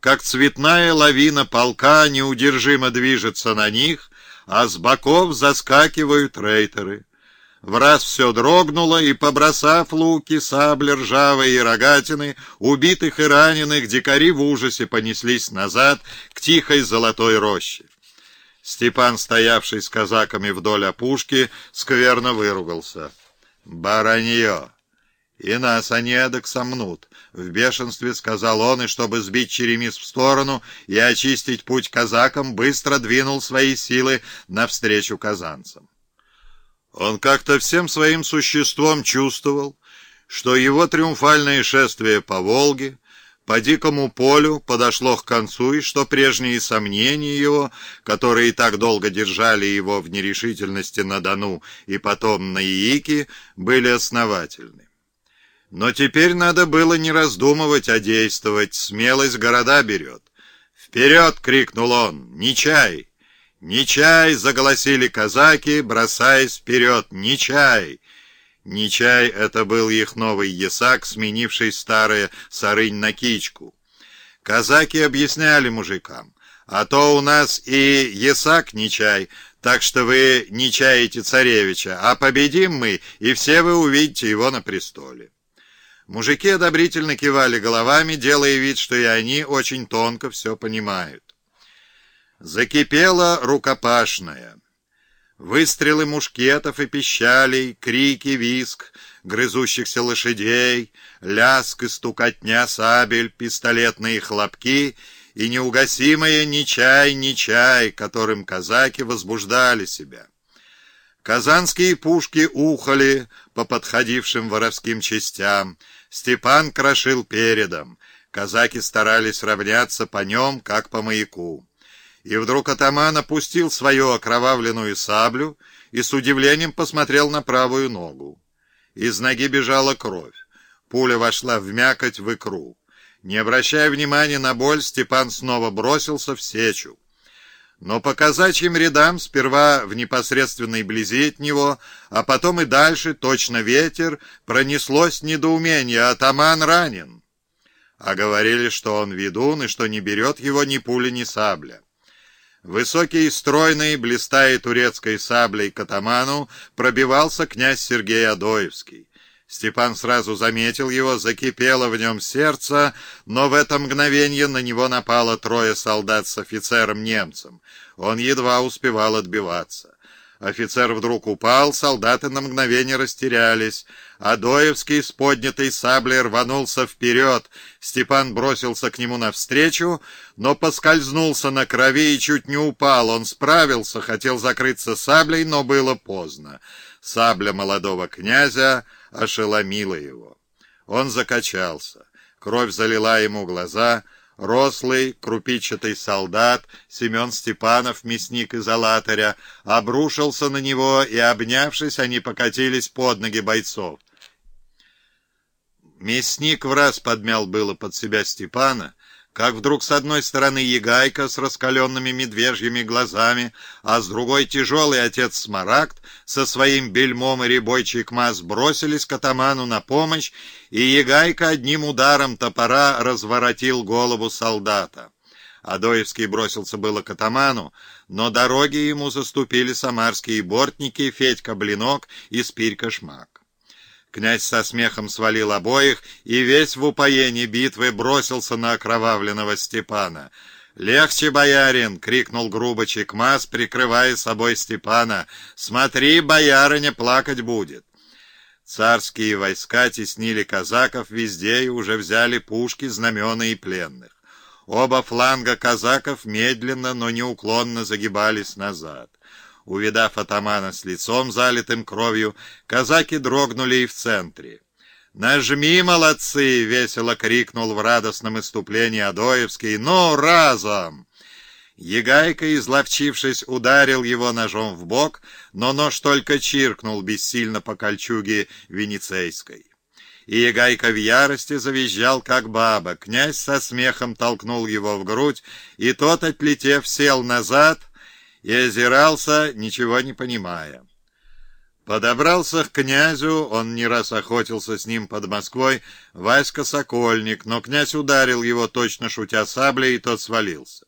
как цветная лавина полка неудержимо движется на них, а с боков заскакивают рейтеры. В раз все дрогнуло, и, побросав луки, сабли ржавые и рогатины, убитых и раненых, дикари в ужасе понеслись назад к тихой золотой роще. Степан, стоявший с казаками вдоль опушки, скверно выругался. «Баранье! И нас они эдак сомнут!» — в бешенстве сказал он, и чтобы сбить черемис в сторону и очистить путь казакам, быстро двинул свои силы навстречу казанцам. Он как-то всем своим существом чувствовал, что его триумфальное шествие по Волге, по дикому полю подошло к концу, и что прежние сомнения его, которые так долго держали его в нерешительности на Дону и потом на Иике, были основательны. Но теперь надо было не раздумывать, а действовать, смелость города берет. «Вперед!» — крикнул он. «Не чай!» «Не чай!» — заголосили казаки, бросаясь вперед. «Не чай!» Не чай — это был их новый ясак, сменивший старое сарынь на кичку. Казаки объясняли мужикам, а то у нас и ясак не чай, так что вы не чаете царевича, а победим мы, и все вы увидите его на престоле. Мужики одобрительно кивали головами, делая вид, что и они очень тонко все понимают. Закипела рукопашная. Выстрелы мушкетов и пищалей, крики, виск, грызущихся лошадей, ляск и стукотня сабель, пистолетные хлопки и неугасимое «ни чай, ни чай», которым казаки возбуждали себя. Казанские пушки ухали по подходившим воровским частям, Степан крошил передом, казаки старались равняться по нем, как по маяку. И вдруг атаман опустил свою окровавленную саблю и с удивлением посмотрел на правую ногу. Из ноги бежала кровь. Пуля вошла в мякоть в икру. Не обращая внимания на боль, Степан снова бросился в сечу. Но по казачьим рядам, сперва в непосредственной близи от него, а потом и дальше, точно ветер, пронеслось недоумение, атаман ранен. А говорили, что он ведун и что не берет его ни пули, ни сабля. Высокий и стройный, блистая турецкой саблей к атаману, пробивался князь Сергей Адоевский. Степан сразу заметил его, закипело в нем сердце, но в это мгновение на него напало трое солдат с офицером-немцем. Он едва успевал отбиваться. Офицер вдруг упал, солдаты на мгновение растерялись. Адоевский с поднятой саблей рванулся вперед. Степан бросился к нему навстречу, но поскользнулся на крови и чуть не упал. Он справился, хотел закрыться саблей, но было поздно. Сабля молодого князя ошеломила его. Он закачался. Кровь залила ему глаза — Рослый, крупичатый солдат, Семен Степанов, мясник из Алатыря, обрушился на него, и, обнявшись, они покатились под ноги бойцов. Мясник в раз подмял было под себя Степана, как вдруг с одной стороны егайка с раскаленными медвежьими глазами, а с другой тяжелый отец Смарагд со своим бельмом и рябой чекмаз бросились к атаману на помощь, и егайка одним ударом топора разворотил голову солдата. Адоевский бросился было к атаману, но дороги ему заступили самарские бортники Федька Блинок и Спирька Шмак. Князь со смехом свалил обоих и весь в упоении битвы бросился на окровавленного Степана. «Легче, боярин!» — крикнул грубо Чекмас, прикрывая собой Степана. «Смотри, боярыня плакать будет!» Царские войска теснили казаков везде и уже взяли пушки, знамена и пленных. Оба фланга казаков медленно, но неуклонно загибались назад. Увидав атамана с лицом, залитым кровью, казаки дрогнули и в центре. «Нажми, молодцы!» — весело крикнул в радостном иступлении Адоевский. «Ну, разом!» Егайка, изловчившись, ударил его ножом в бок, но нож только чиркнул бессильно по кольчуге венецейской. И Егайка в ярости завизжал, как баба. Князь со смехом толкнул его в грудь, и тот, отлетев, сел назад — и озирался, ничего не понимая. Подобрался к князю, он не раз охотился с ним под Москвой, Васька Сокольник, но князь ударил его, точно шутя саблей, и тот свалился.